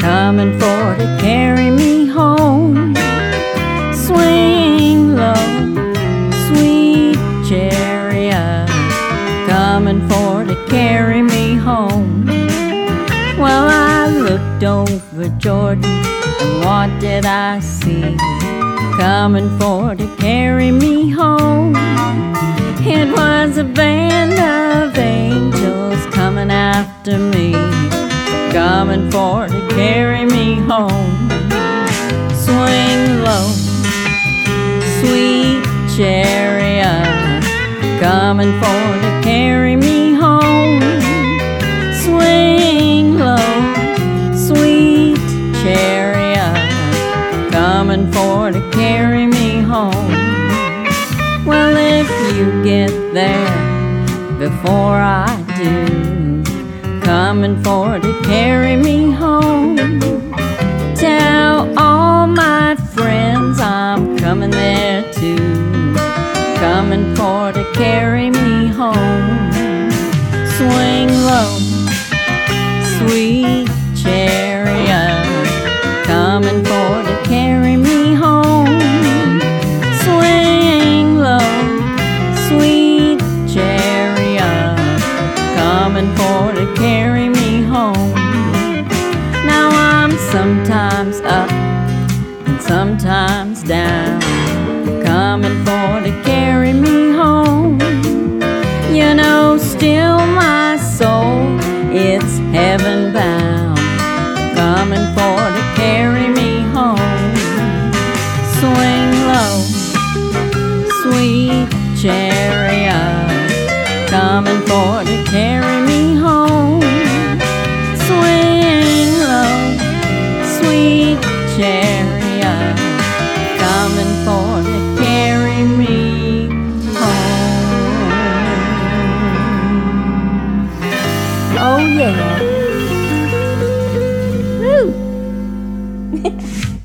coming for to carry me home. Swing low, sweet chariot, coming for to carry me home. Well, I looked over Jordan, and what did I see? Coming for to carry me home. It was a band of angels coming after me, coming for to carry me home. Swing low, sweet chariot, coming for to carry me home. Swing low, sweet chariot, coming for to carry me home. Well, if you get there before I do, coming for to carry me home. Tell all my friends I'm coming there too, coming for to carry me home. Swing low, carry me home. Now I'm sometimes up and sometimes down, coming for to carry me home. You know, still my soul, it's heaven bound, coming for to carry me home. Swing low, sweet chariot, coming for to carry chariot coming for to carry me home. Oh yeah. Woo.